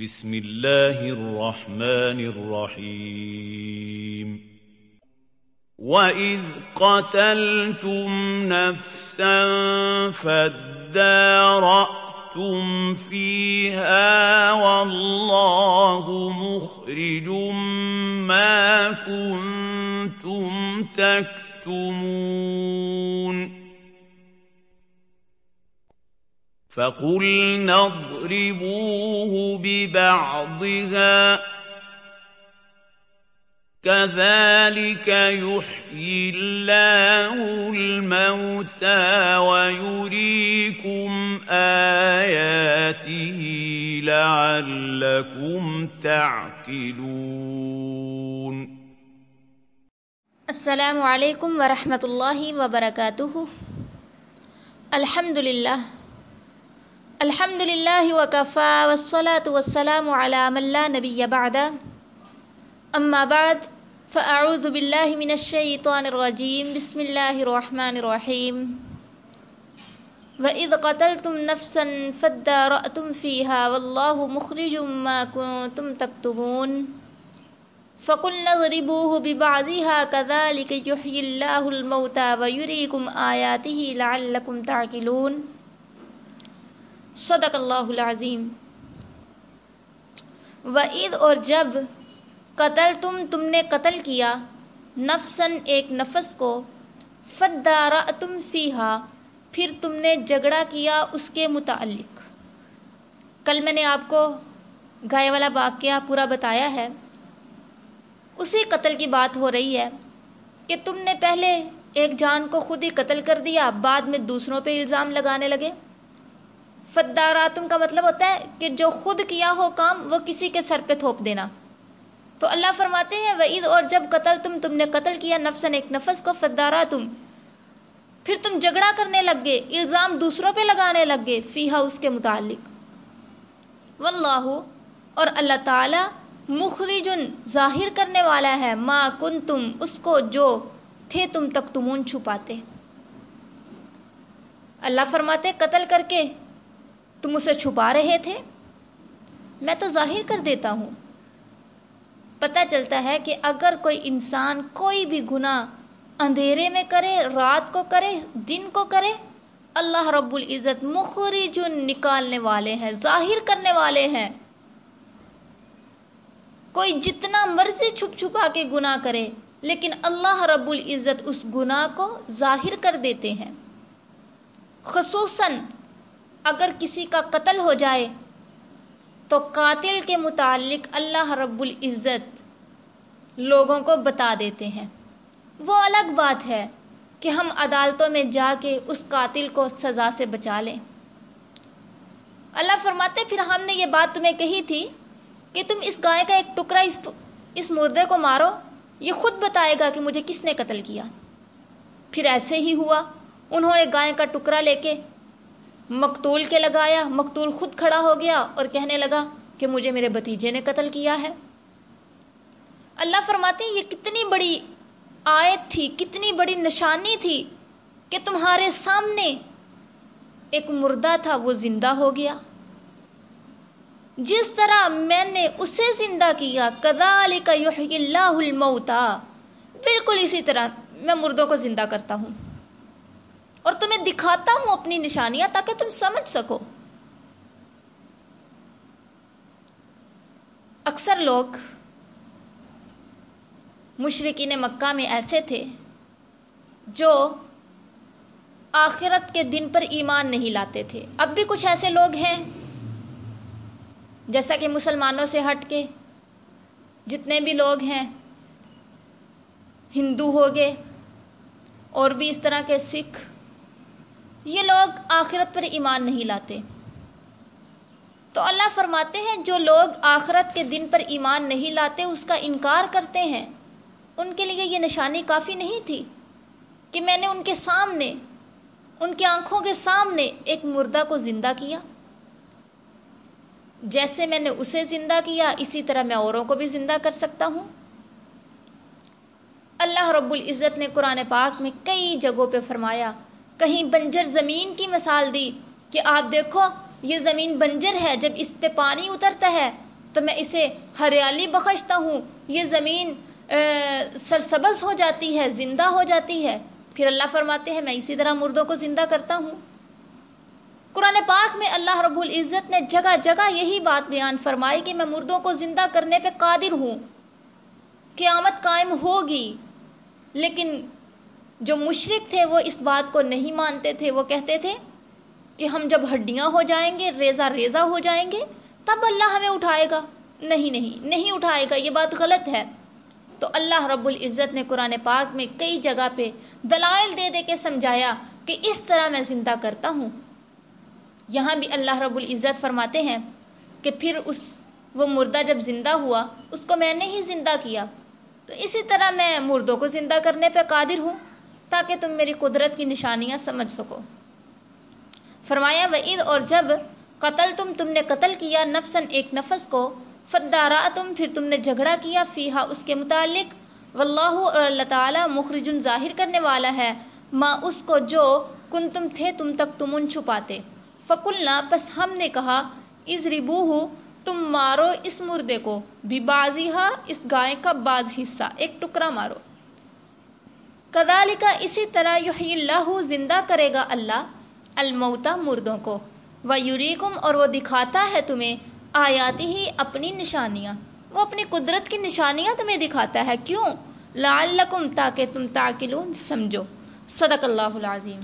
بسم الله الرحمن الرحيم وإذ قتلتم نفسا فادارأتم فيها والله مخرج ما كنتم تكتمون۔ فقلنا اضربوه ببعضها كذلك يحيي الله الموتى ويريكم آياته لعلكم تعقلون السلام علیکم ورحمۃ اللہ وبرکاتہ الحمد للہ الحمد للہ وکفا والصلاة والسلام على من لا نبی بعد. اما بعد، فاعوذ باللہ من الشیطان الرجیم، بسم اللہ الرحمن الرحیم. وَإِذْ قَتَلْتُمْ نَفْسًا فَادَّارَأْتُمْ فِيهَا وَاللَّهُ مُخْرِجٌ مَا كُنْتُمْ تَكْتُمُونَ فَقُلْنَا اضْرِبُوهُ بِبَعْضِهَا كَذَلِكَ يُحْيِي اللَّهُ الْمَوْتَى وَيُرِيكُمْ آيَاتِهِ لَعَلَّكُمْ تَعْقِلُونَ. صدق اللہ العظیم۔ وعید اور جب قتل تم تم نے قتل کیا نفسن ایک نفس کو فدارا تم فیحا پھر تم نے جھگڑا کیا اس کے متعلق۔ کل میں نے آپ کو گائے والا واقعہ پورا بتایا ہے۔ اسی قتل کی بات ہو رہی ہے کہ تم نے پہلے ایک جان کو خود ہی قتل کر دیا، بعد میں دوسروں پہ الزام لگانے لگے۔ فداراتم کا مطلب ہوتا ہے کہ جو خود کیا ہو کام وہ کسی کے سر پہ تھوپ دینا۔ تو اللہ فرماتے ہیں وعید اور جب قتل تم تم نے قتل کیا نفسن ایک نفس کو فدارا تم پھر تم جھگڑا کرنے لگ گئے الزام دوسروں پہ لگانے لگ گئے فیحا اس کے متعلق۔ واللہ اور اللہ تعالی مخرجن، ظاہر کرنے والا ہے۔ ما کن تم اس کو جو تھے تم تک تمون چھپاتے۔ اللہ فرماتے قتل کر کے تم اسے چھپا رہے تھے؟ میں تو ظاہر کر دیتا ہوں۔ پتہ چلتا ہے کہ اگر کوئی انسان کوئی بھی گناہ اندھیرے میں کرے، رات کو کرے، دن کو کرے، اللہ رب العزت مخرج نکالنے والے ہیں، ظاہر کرنے والے ہیں۔ کوئی جتنا مرضی چھپ چھپا کے گناہ کرے، لیکن اللہ رب العزت اس گناہ کو ظاہر کر دیتے ہیں۔ خصوصاً اگر کسی کا قتل ہو جائے تو قاتل کے متعلق اللہ رب العزت لوگوں کو بتا دیتے ہیں۔ وہ الگ بات ہے کہ ہم عدالتوں میں جا کے اس قاتل کو سزا سے بچا لیں۔ اللہ فرماتے، پھر ہم نے یہ بات تمہیں کہی تھی کہ تم اس گائے کا ایک ٹکڑا اس اس مردے کو مارو، یہ خود بتائے گا کہ مجھے کس نے قتل کیا۔ پھر ایسے ہی ہوا، انہوں نے گائے کا ٹکڑا لے کے مقتول کے لگایا، مقتول خود کھڑا ہو گیا اور کہنے لگا کہ مجھے میرے بتیجے نے قتل کیا ہے۔ اللہ فرماتے ہیں، یہ کتنی بڑی آیت تھی، کتنی بڑی نشانی تھی کہ تمہارے سامنے ایک مردہ تھا، وہ زندہ ہو گیا۔ جس طرح میں نے اسے زندہ کیا، کذالک یحیی اللہ الموتا بالکل اسی طرح میں مردوں کو زندہ کرتا ہوں۔ اور تمہیں دکھاتا ہوں اپنی نشانیاں تاکہ تم سمجھ سکو۔ اکثر لوگ مشرقین مکہ میں ایسے تھے جو آخرت کے دن پر ایمان نہیں لاتے تھے۔ اب بھی کچھ ایسے لوگ ہیں جیسا کہ مسلمانوں سے ہٹ کے جتنے بھی لوگ ہیں، ہندو ہو گئے اور بھی اس طرح کے سکھ یہ لوگ آخرت پر ایمان نہیں لاتے۔ تو اللہ فرماتے ہیں، جو لوگ آخرت کے دن پر ایمان نہیں لاتے، اس کا انکار کرتے ہیں۔ ان کے لیے یہ نشانی کافی نہیں تھی کہ میں نے ان کے سامنے، ان کی آنکھوں کے سامنے ایک مردہ کو زندہ کیا۔ جیسے میں نے اسے زندہ کیا، اسی طرح میں اوروں کو بھی زندہ کر سکتا ہوں۔ اللہ رب العزت نے قرآن پاک میں کئی جگہوں پہ فرمایا کہیں بنجر زمین کی مثال دی کہ آپ دیکھو، یہ زمین بنجر ہے، جب اس پہ پانی اترتا ہے، تو میں اسے ہریالی بخشتا ہوں۔ یہ زمین سرسبز ہو جاتی ہے، زندہ ہو جاتی ہے۔ پھر اللہ فرماتے ہیں، میں اسی طرح مردوں کو زندہ کرتا ہوں۔ قرآن پاک میں اللہ رب العزت نے جگہ جگہ یہی بات بیان فرمائی کہ میں مردوں کو زندہ کرنے پہ قادر ہوں۔ قیامت قائم ہوگی، لیکن جو مشرق تھے وہ اس بات کو نہیں مانتے تھے، وہ کہتے تھے کہ ہم جب ہڈیاں ہو جائیں گے، ریزہ ریزہ ہو جائیں گے، تب اللہ ہمیں اٹھائے گا۔ نہیں نہیں نہیں اٹھائے گا، یہ بات غلط ہے۔ تو اللہ رب العزت نے قرآن پاک میں کئی جگہ پہ دلائل دے دے کے سمجھایا کہ اس طرح میں زندہ کرتا ہوں۔ یہاں بھی اللہ رب العزت فرماتے ہیں کہ پھر اس، وہ مردہ جب زندہ ہوا، اس کو میں نے ہی زندہ کیا۔ تو اسی طرح میں مردوں کو زندہ کرنے پہ قادر ہوں۔ تاکہ تم میری قدرت کی نشانیاں سمجھ سکو۔ فرمایا وعید اور جب قتل تم تم نے قتل کیا نفسن ایک نفس کو فدارا تم پھر تم نے جھگڑا کیا فیحا اس کے متعلق۔ واللہ اور اللہ تعالیٰ مخرج ظاہر کرنے والا ہے ماں اس کو جو کن تم تھے تم تک تمن چھپاتے۔ فکلنا پس ہم نے کہا از ربو ہو تم مارو اس مردے کو بھی بازی اس گائے کا بعض حصہ، ایک ٹکڑا مارو۔ کدالی کا اسی طرح یحیی اللہ زندہ کرے گا اللہ الموتا مردوں کو۔ و یوریکم اور وہ دکھاتا ہے تمہیں آیاتی ہی اپنی نشانیاں۔ وہ اپنی قدرت کی نشانیاں تمہیں دکھاتا ہے۔ کیوں؟ لعلکم تاکہ تم تاکلون سمجھو۔ صدق اللہ العظیم۔